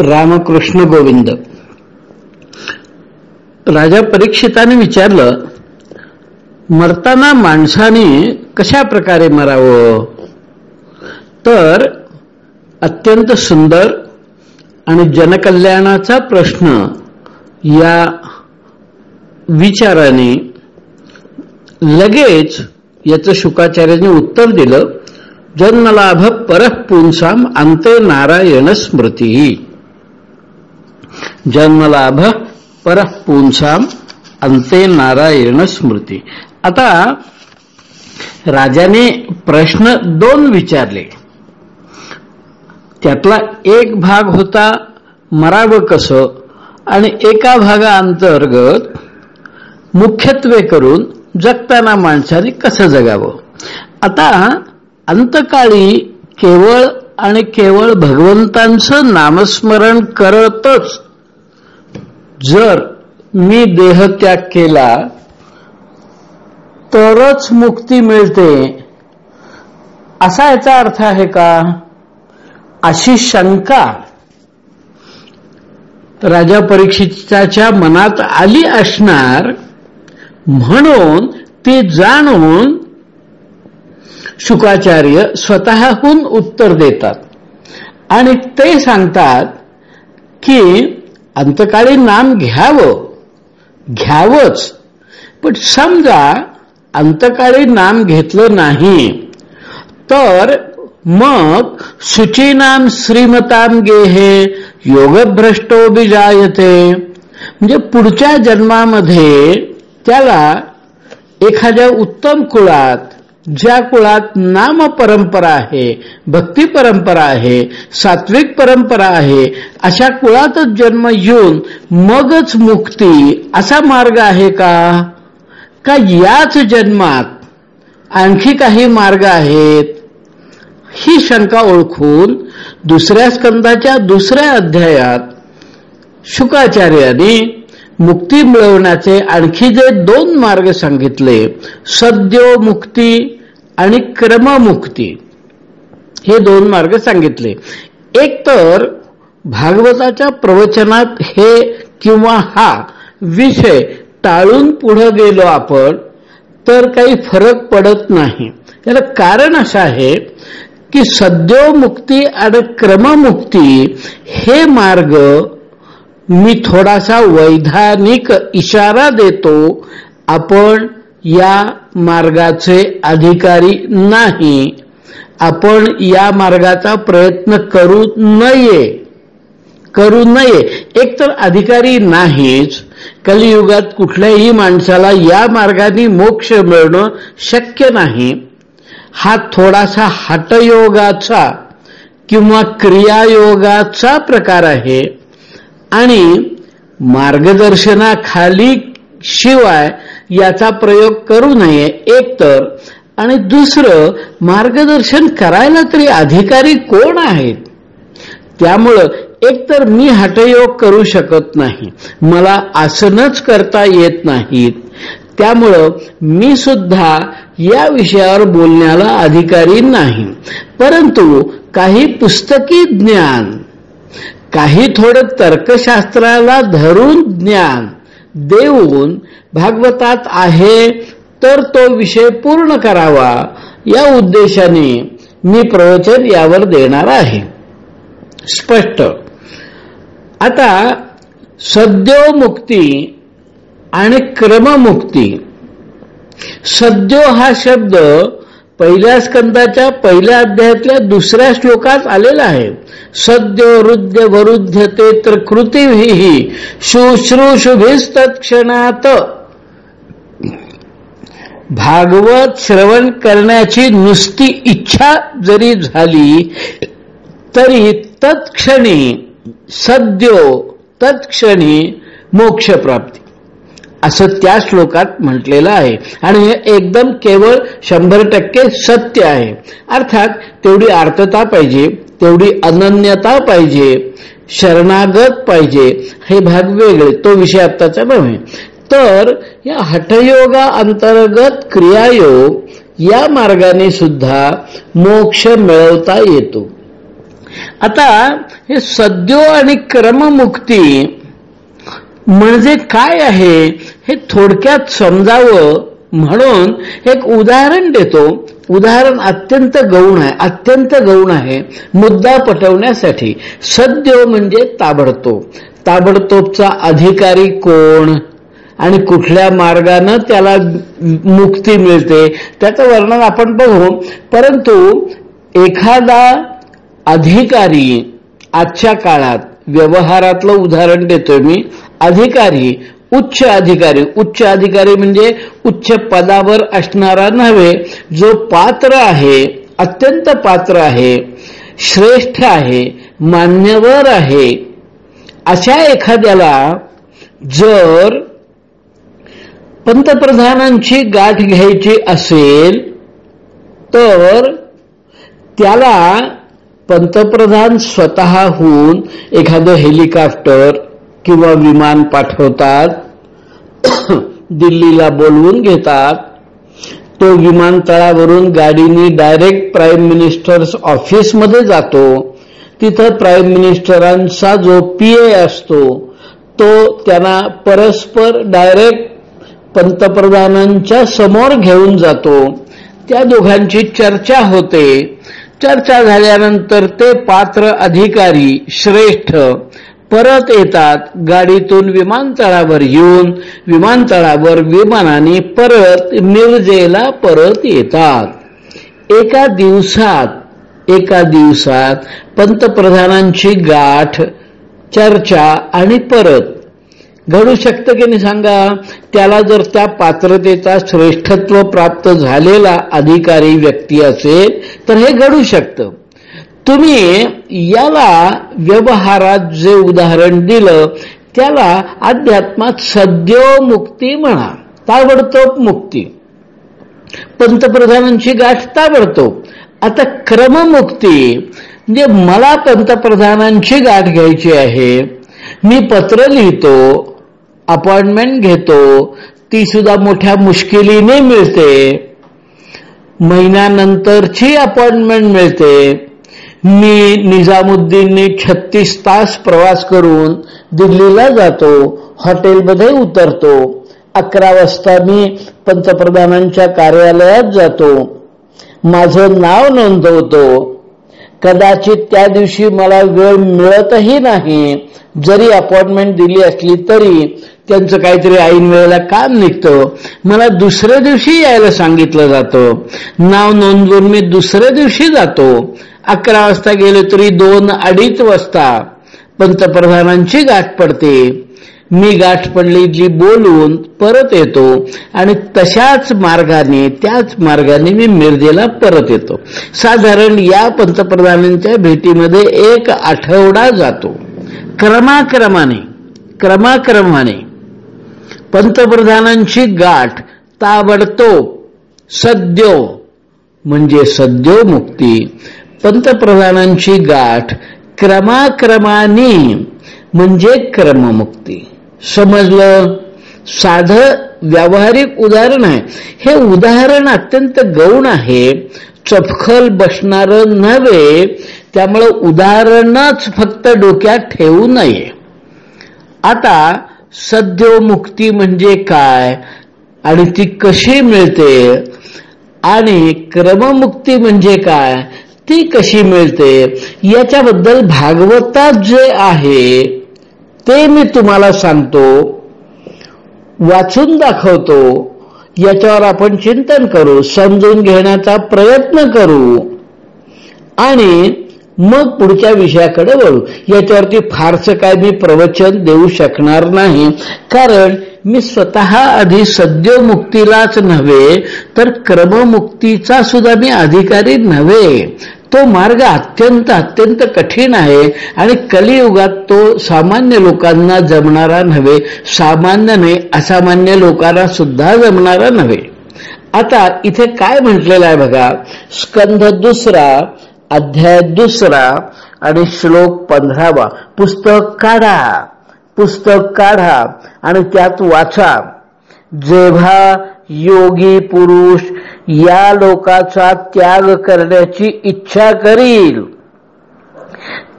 रामकृष्ण गोविंद. राजा परीक्षिताने विचारलं मरताना माणसाने कशा प्रकारे मरावं? तर अत्यंत सुंदर आणि जनकल्याणाचा प्रश्न या विचाराने लगेच याचं शुकाचार्याने उत्तर दिलं जन्मलाभ परः पुंसाम अंते नारायण स्मृती. जन्मलाभ परपुंसाम अंते नारायण स्मृती. आता राजाने प्रश्न दोन विचारले. त्यातला एक भाग होता मरावं कसं आणि एका भागाअंतर्गत मुख्यत्वे करून जगताना माणसाने कसं जगावं? आता अंतकाळी केवळ आणि केवळ भगवंतांचं नामस्मरण करतच जर मी देहत्याग केला तरच मुक्ती मिळते. असा याचा अर्थ आहे का? अशी शंका राजा परीक्षिताच्या मनात आली असणार म्हणून ती जाणून शुकाचार्य स्वतःहून उत्तर देतात. आणि ते सांगतात की अंतकाळी नाम घ्यावं. घ्यावंच. पण समजा अंतकाळी नाम घेतलं नाही तर मग शुचीनाम श्रीमताम गेहे योगभ्रष्टो जायते म्हणजे पुढच्या जन्मामध्ये त्याला एखाद्या उत्तम कुळात ज्या कुळात नाम परंपरा आहे भक्ती परंपरा आहे सात्विक परंपरा आहे अशा कुळातच जन्म येऊन मगच मुक्ती असा मार्ग आहे का? का याच जन्मात आणखी काही मार्ग आहेत? ही शंका ओळखून दुसऱ्या स्कंदाच्या दुसऱ्या अध्यायात शुकाचार्याने मुक्ती मिळवण्याचे आणखी जे दोन मार्ग सांगितले सद्यो मुक्ती आणि क्रममुक्ती हे दोन मार्ग सांगितले. एक तर भागवताच्या प्रवचनात हे किंवा हा विषय टाळून पुढे गेलो आपण तर काही फरक पडत नाही. त्याला कारण असं आहे की सद्योमुक्ती आणि क्रममुक्ती हे मार्ग मी थोडासा वैधानिक इशारा देतो आपण या मार्गाचे अधिकारी नाही. आपण या मार्गाचा प्रयत्न करू नये. करू नये. एकतर अधिकारी नाहीच. कलियुगात कुठल्याही माणसाला या मार्गाने मोक्ष मिळणं शक्य नाही. हा थोडासा हटयोगाचा किंवा क्रियायोगाचा प्रकार आहे. आणि मार्गदर्शनाखाली शिवाय याचा प्रयोग करू नये एकतर आणि दुसरं मार्गदर्शन करायला तरी अधिकारी कोण आहेत? त्यामुळं एकतर मी हटयोग करू शकत नाही. मला आसनच करता येत नाहीत. त्यामुळं मी सुद्धा या विषयावर बोलण्याला अधिकारी नाही. परंतु काही पुस्तकी ज्ञान काही थोडं तर्कशास्त्राला धरून ज्ञान देऊन भागवतात आहे तर तो विषय पूर्ण करावा. या उद्देशाने मी प्रवचन यावर देणार आहे. स्पष्ट. आता सद्योमुक्ती आणि क्रममुक्ती. सद्यो हा शब्द पहिल्या स्कंदाच्या पहिल्या अध्यायातल्या दुसऱ्या श्लोकात आलेला आहे. सद्यो रुद्य वरुद्ध ते तर कृतीही शुश्रूषुभिस्तत्क्षणात. भागवत श्रवण करण्याची नुसती इच्छा जरी झाली तरी तत्क्षणी सद्यो तत्क्षणी मोक्षप्राप्ती. असं त्या श्लोकात म्हटलेलं आहे. आणि हे एकदम केवळ शंभर टक्के सत्य आहे. अर्थात तेवढी आर्तता पाहिजे तेवढी अनन्यता पाहिजे शरणागत पाहिजे हे भाग वेगळे तो विषय आत्ताचा नव्हे. तर या हठयोगा अंतर्गत क्रियायोग या मार्गाने सुद्धा मोक्ष मिळवता येतो. आता हे सद्यो आणि क्रममुक्ती म्हणजे काय आहे? हे थोडक्यात समजावं म्हणून एक उदाहरण देतो. उदाहरण अत्यंत गौण आहे अत्यंत गौण आहे. मुद्दा पटवण्यासाठी. सद्य म्हणजे ताबडतोब. ताबडतोबचा अधिकारी कोण? आणि कुठल्या मार्गानं त्याला मुक्ती मिळते? त्याचं वर्णन आपण बघू. परंतु एखादा अधिकारी आजच्या काळात व्यवहारातलं उदाहरण देतोय मी. अधिकारी उच्च अधिकारी. उच्च अधिकारी म्हणजे उच्च पदावर असणारा नव्हे जो पात्र आहे अत्यंत पात्र आहे श्रेष्ठ आहे मान्यवर आहे. अशा एखाद्याला जर पंतप्रधानांची गाठ घ्यायची असेल तर त्याला पंतप्रधान स्वतःहून एखादं हेलिकॉप्टर किंवा विमान पाठवतात दिल्लीला बोलवून घेतात तो विमानतळावरून गाडीनी डायरेक्ट प्राईम मिनिस्टर्स ऑफिसमध्ये जातो. तिथं प्राईम मिनिस्टरांचा जो पी ए असतो तो त्यांना परस्पर डायरेक्ट पंतप्रधानांच्या समोर घेऊन जातो. त्या दोघांची चर्चा होते. चर्चा झाल्यानंतर ते पात्र अधिकारी श्रेष्ठ परत येतात गाडीतून विमानतळावर येऊन विमानतळावर विमानाने परत मिरजेला परत येतात. एका दिवसात एका दिवसात पंतप्रधानांची गाठ चर्चा आणि परत. घडू शकतं की नाही सांगा? त्याला जर त्या पात्रतेचा श्रेष्ठत्व प्राप्त झालेला अधिकारी व्यक्ती असेल तर हे घडू शकतं. तुम्ही याला व्यवहारात जे उदाहरण दिलं त्याला अध्यात्मात सद्यो मुक्ती म्हणा ताबडतोब मुक्ती. पंतप्रधानांची गाठ ताबडतोब. आता क्रममुक्ती म्हणजे मला पंतप्रधानांची गाठ घ्यायची आहे मी पत्र लिहितो अपॉइंटमेंट घेतो ती सुद्धा मोठ्या मुश्किलीने मिळते. महिन्यानंतरची अपॉइंटमेंट मिळते. मी निजामुद्दीनने छत्तीस तास प्रवास करून दिल्लीला जातो हॉटेलमध्ये उतरतो. अकरा वाजता मी पंतप्रधानांच्या कार्यालयात जातो. माझं नाव नोंदवतो. कदाचित त्या दिवशी मला वेळ मिळतही नाही. जरी अपॉइंटमेंट दिली असली तरी त्यांचं काहीतरी ऐन वेळेला काम निघतं. मला दुसऱ्या दिवशी यायला सांगितलं जातं. नाव नोंदवून मी दुसऱ्या दिवशी जातो. अकरा वाजता गेलो तरी दोन अडीच वाजता पंतप्रधानांची गाठ पडते. मी गाठ पडली जी बोलून परत येतो आणि तशाच मार्गाने त्याच मार्गाने मी मिरजेला परत येतो. साधारण या पंतप्रधानांच्या भेटीमध्ये एक आठवडा जातो. क्रमाक्रमाने क्रमाक्रमाने पंतप्रधानांची गाठ ताबडतोब सद्यो म्हणजे सद्यो मुक्ती पंतप्रधानांची गाठ क्रमाक्रमाने म्हणजे क्रममुक्ती. समजलं? साध व्यावहारिक उदाहरण आहे. हे उदाहरण अत्यंत गौण आहे. चपखल बसणार नव्हे. त्यामुळं उदाहरणच फक्त डोक्यात ठेवू नये. आता सद्योमुक्ती म्हणजे काय? आणि ती कशी मिळते? आणि क्रममुक्ती म्हणजे काय? ती कशी मिळते? याच्याबद्दल भागवतात जे आहे ते मी तुम्हाला सांगतो वाचून दाखवतो याच्यावर आपण चिंतन करू समजून घेण्याचा प्रयत्न करू आणि मग पुढच्या विषयाकडे वळू. याच्यावरती फारसं काय मी प्रवचन देऊ शकणार नाही. कारण मी स्वतः आधी सद्योमुक्तीलाच नव्हे तर क्रममुक्तीचा सुद्धा मी अधिकारी नव्हे. तो मार्ग अत्यंत अत्यंत कठीण आहे आणि कलियुगात तो सामान्य लोकांना जमणारा नव्हे. सामान्य नाही असामान्य लोकांना सुद्धा जमणारा नव्हे. आता इथे काय म्हटलेलं आहे बघा? स्कंध दुसरा अध्याय दुसरा आणि श्लोक पंधरावा. पुस्तक काढा पुस्तक काढा आणि त्यात वाचा. जेव्हा योगी पुरुष या लोकाचा त्याग करण्याची इच्छा करील.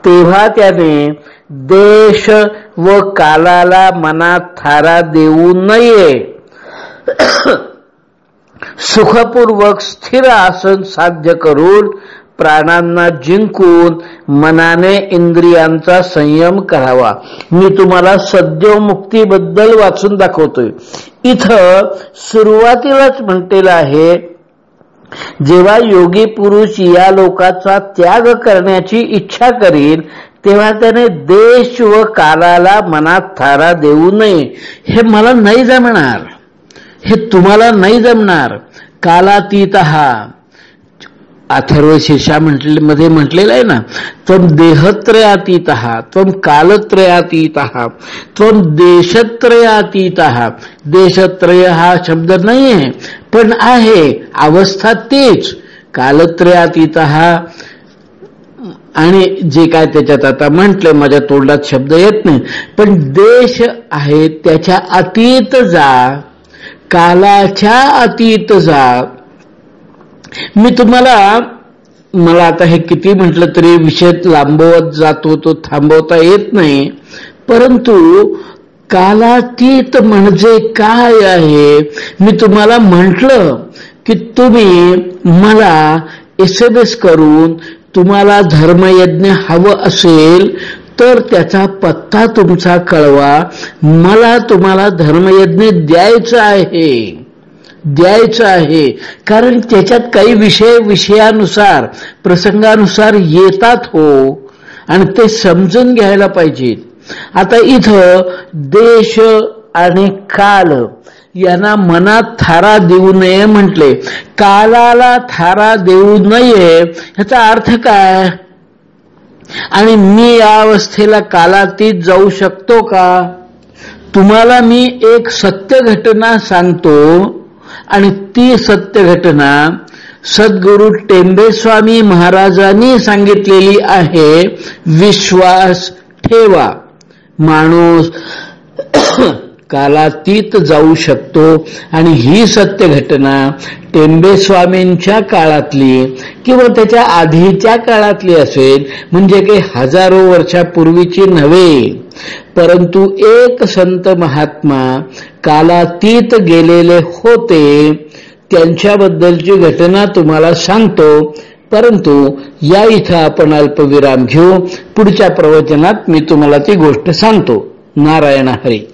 तेव्हा त्याने देश व कालाला मनात थारा देऊ नये. सुखपूर्वक स्थिर आसन साध्य करून प्राणांना जिंकून मनाने इंद्रियांचा संयम करावा. मी तुम्हाला सद्योमुक्तीबद्दल वाचून दाखवतोय. इथं सुरुवातीलाच म्हटलेलं आहे जेव्हा योगी पुरुष या लोकाचा त्याग करण्याची इच्छा करील तेव्हा त्याने देश व कालाला मनात थारा देऊ नये. हे मला नाही जमणार. हे तुम्हाला नाही जमणार. कालातीत हा अथर्व शीर्षा म्हटले मध्ये म्हटलेलं आहे ना त्वम देहत्रयातीत त्वम कालत्रयातीत त्वम देशत्रयातीत देशत्रय हा शब्द नाही आहे पण आहे अवस्था तेच कालत्रयातीत. आणि जे काय त्याच्यात आता म्हटलं माझ्या तोंडात शब्द येत नाही पण देश आहे त्याच्या अतीत जा कालाच्या अतीत जा मी तुम्हाला मला आता हे किती म्हटलं तरी विषय लांबवत जातो तो थांबवता येत नाही. परंतु कालातीत म्हणजे काय आहे? मी तुम्हाला म्हटलं की तुम्ही मला एस एम एस करून तुम्हाला धर्मयज्ञ हवं असेल तर त्याचा पत्ता तुमचा कळवा. मला तुम्हाला धर्मयज्ञ द्यायचं आहे. द्यायचं आहे. कारण त्याच्यात काही विषय विषयानुसार प्रसंगानुसार येतात हो. आणि ते समजून घ्यायला पाहिजेत. आता इथं देश आणि काल यांना मनात थारा देऊ नये म्हटले. कालाला थारा देऊ नये ह्याचा अर्थ काय? आणि मी या अवस्थेला कालातीत जाऊ शकतो का? तुम्हाला मी एक सत्य घटना सांगतो. आणि ती सत्य घटना सद्गुरु टेंबेस्वामी महाराजांनी सांगितलेली आहे विश्वास ठेवा. माणूस कालातीत जाऊ शकतो आणि ही सत्य घटना टेंबेस्वामींच्या काळातली किंवा त्याच्या आधीच्या काळातली असेल म्हणजे काही हजारो वर्षापूर्वीची नव्हे. परंतु एक संत महात्मा कालातीत गेलेले होते त्यांच्याबद्दलची घटना तुम्हाला सांगतो. परंतु या इथं आपण अल्पविराम घेऊ. पुढच्या प्रवचनात मी तुम्हाला ती गोष्ट सांगतो. नारायण हरी.